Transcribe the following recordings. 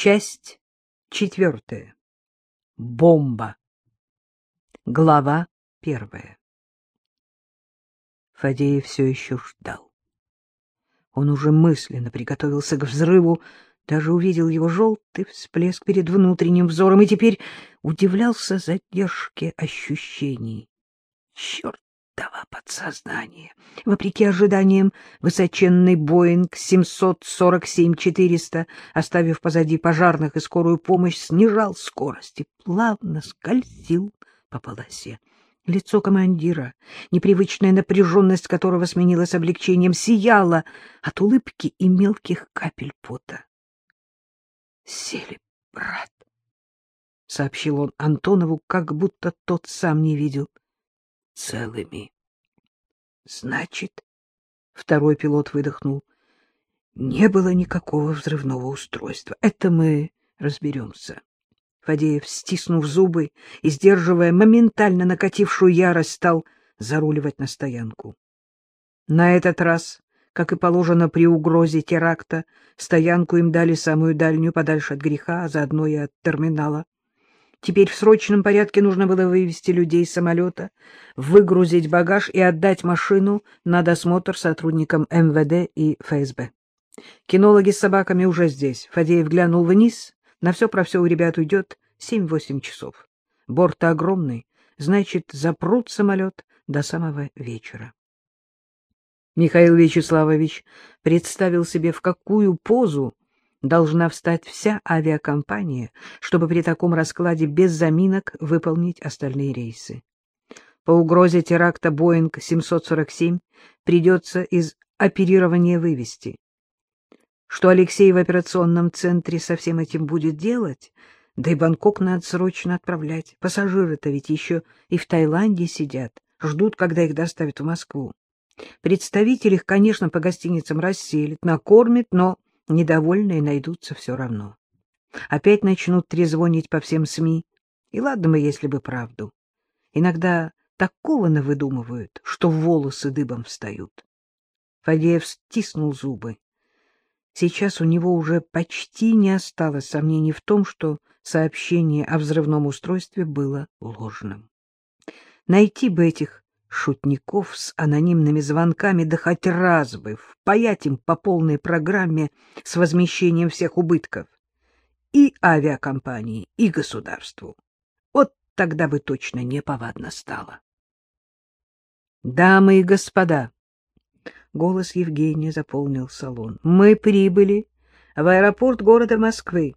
Часть четвертая. Бомба. Глава первая. Фадеев все еще ждал. Он уже мысленно приготовился к взрыву, даже увидел его желтый всплеск перед внутренним взором и теперь удивлялся задержке ощущений. Черт! Этого подсознания. Вопреки ожиданиям, высоченный Боинг 747-400, оставив позади пожарных и скорую помощь, снижал скорость и плавно скользил по полосе. Лицо командира, непривычная напряженность которого сменилась облегчением, сияло от улыбки и мелких капель пота. — Сели, брат, — сообщил он Антонову, как будто тот сам не видел целыми. Значит, второй пилот выдохнул, не было никакого взрывного устройства. Это мы разберемся. Фадеев, стиснув зубы и сдерживая моментально накатившую ярость, стал заруливать на стоянку. На этот раз, как и положено при угрозе теракта, стоянку им дали самую дальнюю, подальше от греха, а заодно и от терминала. Теперь в срочном порядке нужно было вывести людей из самолета, выгрузить багаж и отдать машину на досмотр сотрудникам МВД и ФСБ. Кинологи с собаками уже здесь. Фадеев глянул вниз. На все про все у ребят уйдет семь-восемь часов. Борт огромный, значит, запрут самолет до самого вечера. Михаил Вячеславович представил себе, в какую позу должна встать вся авиакомпания, чтобы при таком раскладе без заминок выполнить остальные рейсы. По угрозе теракта Боинг 747 придется из оперирования вывести. Что Алексей в операционном центре со всем этим будет делать? Да и Бангкок надо срочно отправлять. Пассажиры-то ведь еще и в Таиланде сидят, ждут, когда их доставят в Москву. Представитель их, конечно, по гостиницам расселит, накормит, но недовольные найдутся все равно. Опять начнут трезвонить по всем СМИ. И ладно бы, если бы правду. Иногда такого навыдумывают, что волосы дыбом встают. Фадеев стиснул зубы. Сейчас у него уже почти не осталось сомнений в том, что сообщение о взрывном устройстве было ложным. Найти бы этих шутников с анонимными звонками, да хоть раз бы впаять им по полной программе с возмещением всех убытков. И авиакомпании, и государству. Вот тогда бы точно неповадно стало. Дамы и господа, голос Евгения заполнил салон. Мы прибыли в аэропорт города Москвы.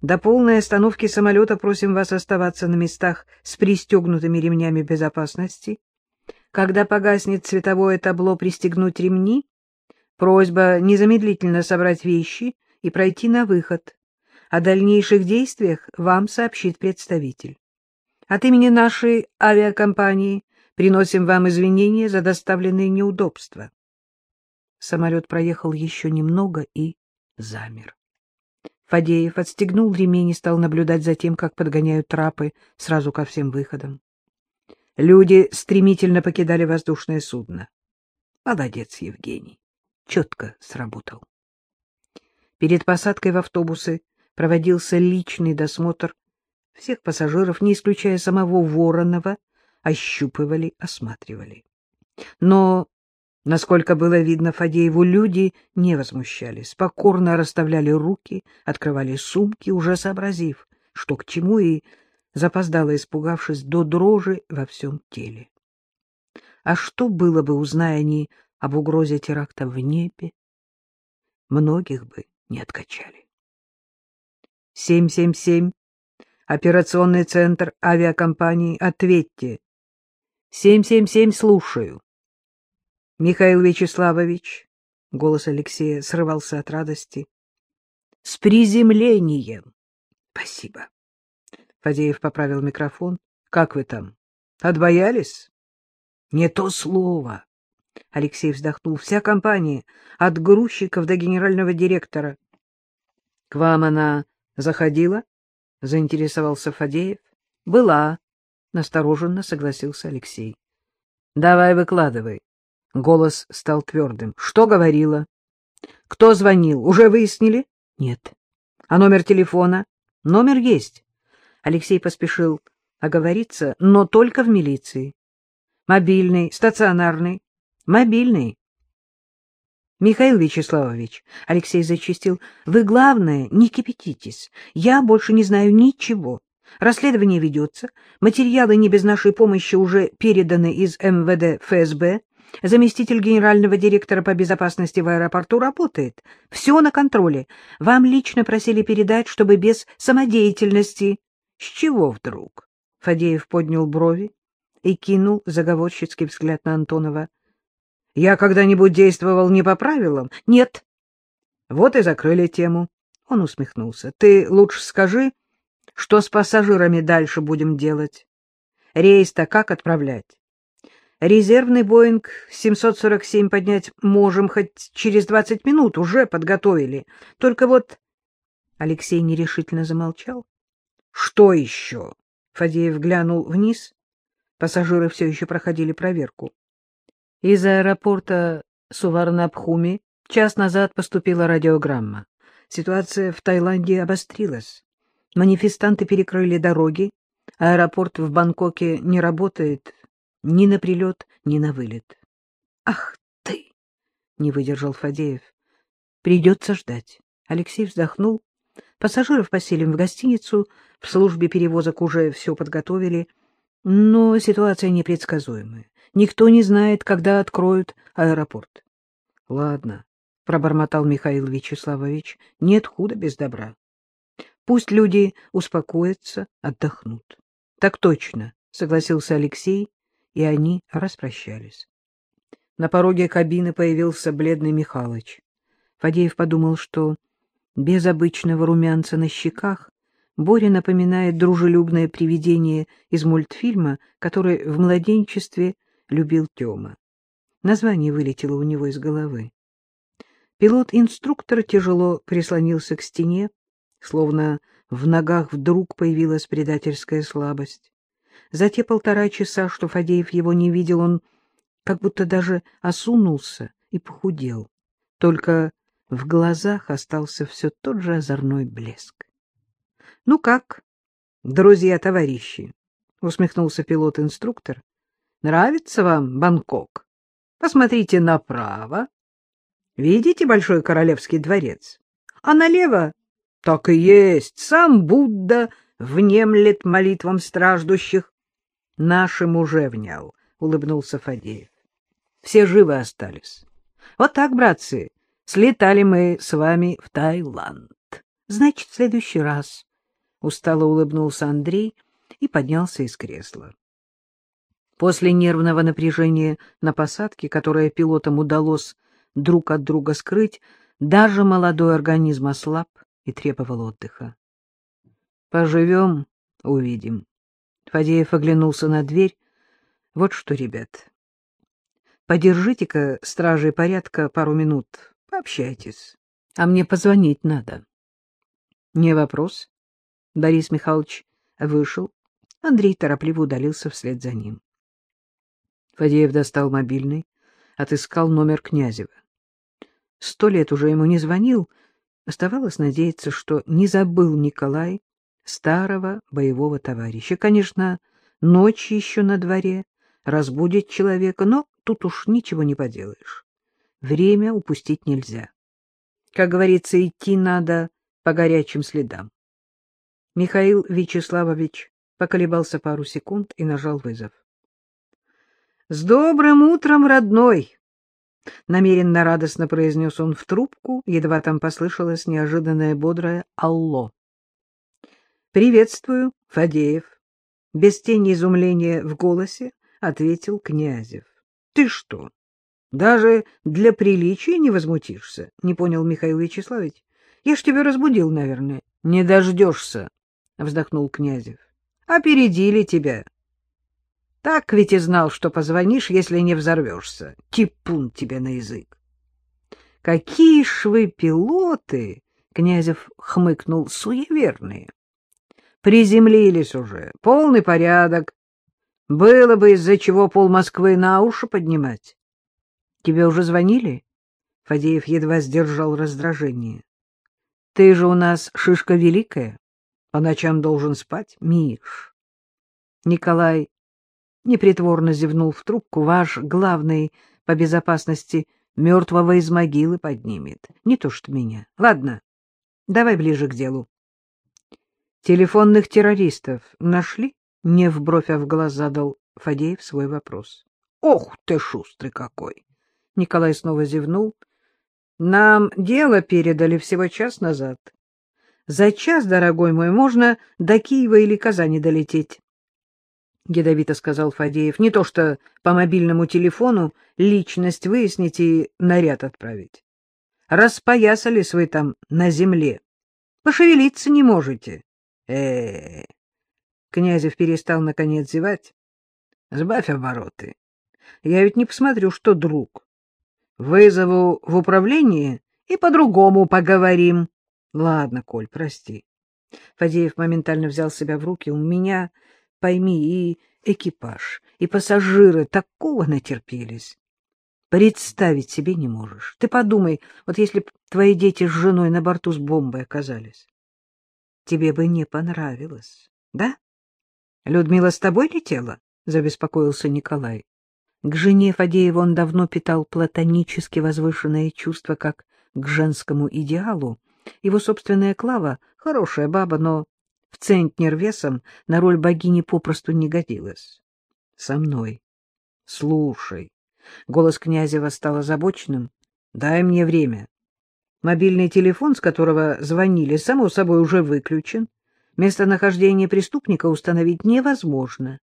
До полной остановки самолета просим вас оставаться на местах с пристегнутыми ремнями безопасности когда погаснет цветовое табло, пристегнуть ремни. Просьба незамедлительно собрать вещи и пройти на выход. О дальнейших действиях вам сообщит представитель. От имени нашей авиакомпании приносим вам извинения за доставленные неудобства. Самолет проехал еще немного и замер. Фадеев отстегнул ремень и стал наблюдать за тем, как подгоняют трапы сразу ко всем выходам. Люди стремительно покидали воздушное судно. Молодец, Евгений. Четко сработал. Перед посадкой в автобусы проводился личный досмотр. Всех пассажиров, не исключая самого Воронова, ощупывали, осматривали. Но, насколько было видно Фадееву, люди не возмущались, покорно расставляли руки, открывали сумки, уже сообразив, что к чему, и запоздала, испугавшись до дрожи во всем теле. А что было бы, узная они об угрозе теракта в небе? Многих бы не откачали. 777, операционный центр авиакомпании, ответьте. 777, слушаю. Михаил Вячеславович, голос Алексея срывался от радости. С приземлением. Спасибо. Фадеев поправил микрофон. — Как вы там? Отбоялись? — Не то слово. Алексей вздохнул. — Вся компания, от грузчиков до генерального директора. — К вам она заходила? — заинтересовался Фадеев. — Была. — настороженно согласился Алексей. — Давай выкладывай. Голос стал твердым. — Что говорила? — Кто звонил? Уже выяснили? — Нет. А номер телефона? Номер есть. Алексей поспешил оговориться, но только в милиции. Мобильный, стационарный. Мобильный. Михаил Вячеславович, Алексей зачистил, вы, главное, не кипятитесь. Я больше не знаю ничего. Расследование ведется, материалы не без нашей помощи уже переданы из МВД ФСБ, заместитель генерального директора по безопасности в аэропорту работает. Все на контроле. Вам лично просили передать, чтобы без самодеятельности. С чего вдруг? Фадеев поднял брови и кинул заговорщицкий взгляд на Антонова. Я когда-нибудь действовал не по правилам? Нет. Вот и закрыли тему. Он усмехнулся. Ты лучше скажи, что с пассажирами дальше будем делать? Рейс-то как отправлять? Резервный Боинг 747 поднять можем хоть через 20 минут, уже подготовили. Только вот... Алексей нерешительно замолчал. Что еще? Фадеев глянул вниз. Пассажиры все еще проходили проверку. Из аэропорта Суварнабхуми час назад поступила радиограмма. Ситуация в Таиланде обострилась. Манифестанты перекрыли дороги. Аэропорт в Бангкоке не работает ни на прилет, ни на вылет. — Ах ты! — не выдержал Фадеев. — Придется ждать. Алексей вздохнул. Пассажиров поселим в гостиницу. В службе перевозок уже все подготовили. Но ситуация непредсказуемая. Никто не знает, когда откроют аэропорт. — Ладно, — пробормотал Михаил Вячеславович, — нет худа без добра. Пусть люди успокоятся, отдохнут. — Так точно, — согласился Алексей, и они распрощались. На пороге кабины появился бледный Михалыч. Фадеев подумал, что без обычного румянца на щеках Боря напоминает дружелюбное привидение из мультфильма, который в младенчестве любил Тёма. Название вылетело у него из головы. Пилот-инструктор тяжело прислонился к стене, словно в ногах вдруг появилась предательская слабость. За те полтора часа, что Фадеев его не видел, он как будто даже осунулся и похудел. Только в глазах остался все тот же озорной блеск. — Ну как, друзья-товарищи? — усмехнулся пилот-инструктор. Нравится вам Бангкок? Посмотрите направо. Видите большой королевский дворец? А налево так и есть. Сам Будда внемлет молитвам страждущих. Нашим уже внял, — улыбнулся Фадеев. Все живы остались. Вот так, братцы, слетали мы с вами в Таиланд. Значит, в следующий раз. Устало улыбнулся Андрей и поднялся из кресла. После нервного напряжения на посадке, которое пилотам удалось друг от друга скрыть, даже молодой организм ослаб и требовал отдыха. «Поживем — увидим». Фадеев оглянулся на дверь. «Вот что, ребят, подержите-ка стражей порядка пару минут, пообщайтесь, а мне позвонить надо». «Не вопрос». Борис Михайлович вышел, Андрей торопливо удалился вслед за ним. Фадеев достал мобильный, отыскал номер Князева. Сто лет уже ему не звонил, оставалось надеяться, что не забыл Николай старого боевого товарища. Конечно, ночь еще на дворе, разбудит человека, но тут уж ничего не поделаешь. Время упустить нельзя. Как говорится, идти надо по горячим следам. Михаил Вячеславович поколебался пару секунд и нажал вызов. С добрым утром, родной! Намеренно радостно произнес он в трубку, едва там послышалось неожиданное бодрое «Алло». «Приветствую, Фадеев!» Без тени изумления в голосе ответил Князев. «Ты что, даже для приличия не возмутишься?» — не понял Михаил Вячеславович. «Я ж тебя разбудил, наверное». «Не дождешься», — вздохнул Князев. «Опередили тебя. Так ведь и знал, что позвонишь, если не взорвешься. Типун тебе на язык. — Какие ж вы пилоты! — Князев хмыкнул. — Суеверные. Приземлились уже. Полный порядок. Было бы из-за чего пол Москвы на уши поднимать. — Тебе уже звонили? Фадеев едва сдержал раздражение. Ты же у нас шишка великая, по ночам должен спать, Миш. Николай непритворно зевнул в трубку. Ваш главный по безопасности мертвого из могилы поднимет. Не то что меня. Ладно, давай ближе к делу. Телефонных террористов нашли? Не в бровь, а в глаз задал Фадеев свой вопрос. Ох ты шустрый какой! Николай снова зевнул. Нам дело передали всего час назад. За час, дорогой мой, можно до Киева или Казани долететь. — ядовито сказал Фадеев. — Не то что по мобильному телефону личность выяснить и наряд отправить. Распоясались вы там на земле. Пошевелиться не можете. э, -э, Князев перестал, наконец, зевать. — Сбавь обороты. Я ведь не посмотрю, что друг. Вызову в управление и по-другому поговорим. — Ладно, Коль, прости. Фадеев моментально взял себя в руки. — У меня пойми, и экипаж, и пассажиры такого натерпелись. Представить себе не можешь. Ты подумай, вот если б твои дети с женой на борту с бомбой оказались. Тебе бы не понравилось, да? Людмила с тобой летела? — забеспокоился Николай. К жене Фадеева он давно питал платонически возвышенное чувство, как к женскому идеалу. Его собственная Клава — хорошая баба, но в центнер весом на роль богини попросту не годилась. — Со мной. — Слушай. Голос Князева стал озабоченным. — Дай мне время. Мобильный телефон, с которого звонили, само собой уже выключен. Местонахождение преступника установить невозможно.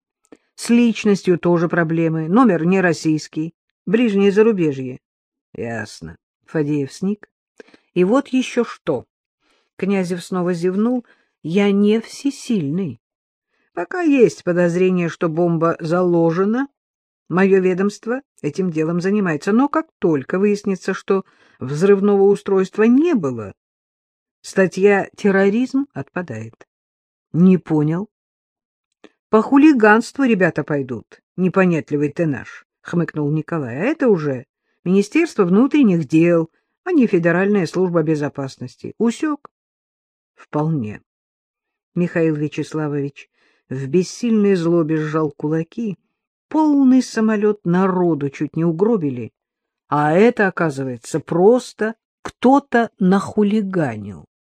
С личностью тоже проблемы. Номер не российский. Ближнее зарубежье. — Ясно. Фадеев сник. — И вот еще что. Князев снова зевнул — я не всесильный. Пока есть подозрение, что бомба заложена, мое ведомство этим делом занимается. Но как только выяснится, что взрывного устройства не было, статья «Терроризм» отпадает. Не понял. По хулиганству ребята пойдут, непонятливый ты наш, — хмыкнул Николай. А это уже Министерство внутренних дел, а не Федеральная служба безопасности. Усек? Вполне. Михаил Вячеславович в бессильной злобе сжал кулаки. Полный самолет народу чуть не угробили. А это, оказывается, просто кто-то нахулиганил.